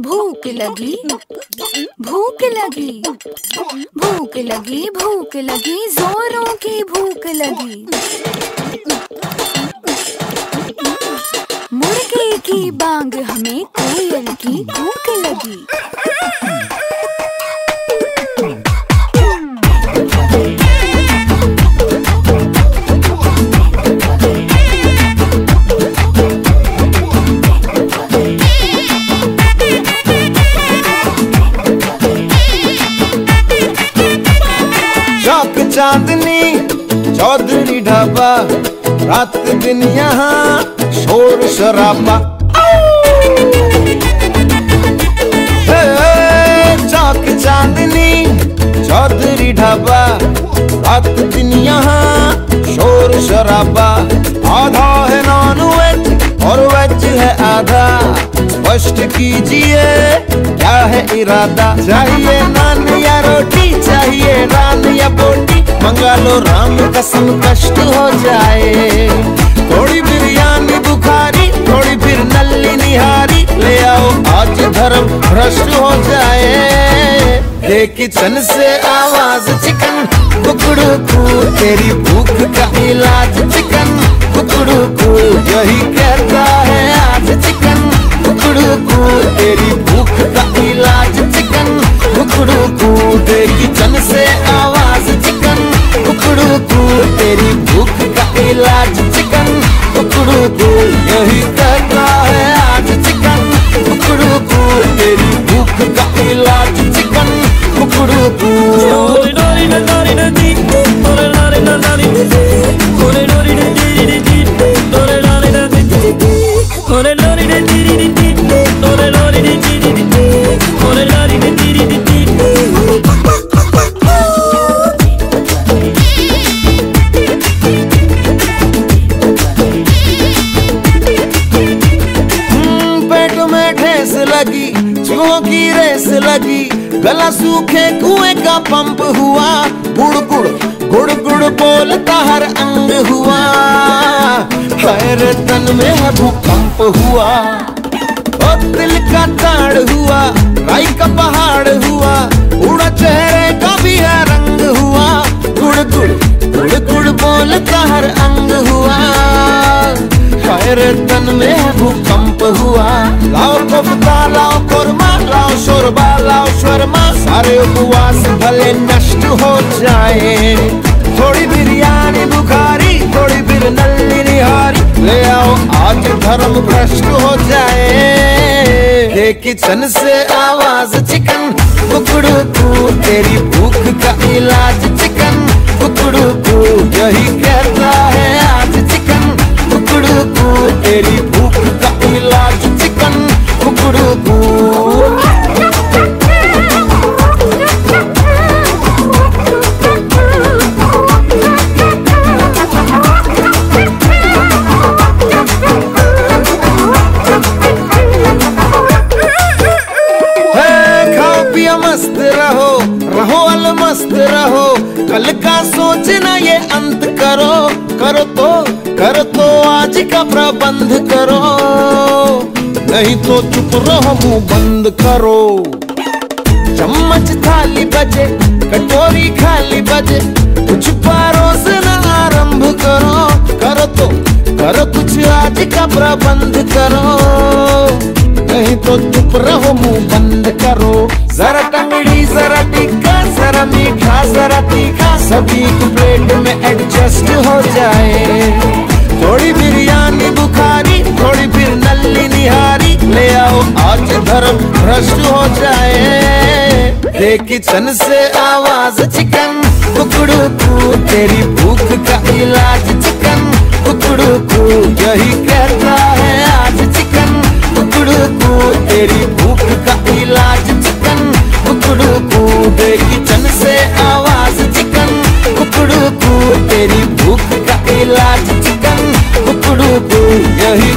भूख लगी भूख लगी भूख लगी भूख लगी, जोरों की भूख लगी। मुर्गे की बांग हमें कोयल की भूख लगी। चांदनी, चौधरी ढाबा, रात दिन यहाँ शोर शराबा। चौक चांदनी, चौधरी ढाबा, रात दिन यहाँ शोर शराबा। आधा है नॉन वेज और वेज है आधा। स्पष्ट कीजिए, क्या है इरादा? चाहिए नान या रोटी? राम कसम कष्ट हो जाए। थोड़ी बिरयानी बुखारी, थोड़ी फिर नल्ली निहारी। ले आओ, आज धर्म भ्रष्ट हो जाए। दे किचन से आवाज़ चिकन, कुकड़ू तेरी भूख का इलाज चिकन, कुकड़ू तेरी भूख का इलाज चिकन कुकड़ू कू यही कहता है आज चिकन कुकड़ू कू तेरी भूख का इलाज चिकन कुकड़ू कू हम्म, चूहों की रेस लगी। गला सूखे कुएँ का पंप हुआ। गुड़ गुड़ गुड़ गुड़ बोलता हर अंग हुआ। हर तन में है भूकंप हुआ। ओ दिल का ताड़ हुआ, राई का पहाड़ हुआ। उड़ा चेहरे का भी है रंग हुआ। गुड़ गुड़ गुड़ गुड़ बोलता हर अंग हुआ। खैर तन में भूकंप हुआ। लाओ कोफ्ता लाओ कोरमा शोरबा लाओ शर्मा सारे उपवास भले नष्ट हो जाए। थोड़ी बिरयानी बुखारी, थोड़ी फिर नल्ली निहारी, ले आओ, आज धर्म भ्रष्ट हो जाए। किचन से आवाज़ चिकन, कुकड़ू कू तेरी भूख का इलाज चिकन, कुकड़ू कू यही कहता है आज चिकन, कुकड़ू कू तेरी भूख का इलाज चिकन, कुकड़ू कू रहो रहो अल मस्त रहो। कल का सोचना ये अंत करो। करो तो करो तो आज का प्रबंध करो। नहीं तो चुप रहो, मुँह बंद करो। चम्मच थाली बजे, कटोरी खाली बजे। कुछ परोसना आरंभ करो। करो तो करो कुछ आज का प्रबंध करो। नहीं तो चुप रहो, मुँह बंद करो। जरा टंगड़ी जरा टिक्का जरा मीठा, जरा तीखा, सभी को प्लेट में एडजस्ट हो जाए। थोड़ी बिरयानी बुखारी, थोड़ी फिर नल्ली निहारी, ले आओ आज धर्म भ्रष्ट हो जाए। किचन से आवाज़ चिकन, कुकड़ू कू तेरी भूख का इलाज चिकन, कुकड़ू कू यही कहता है आज चिकन, कुकड़ू कू तेरी हुए किचन से आवाज़ चिकन। कुकड़ू को तेरी भूख का इलाज चिकन। कुकड़ू को यही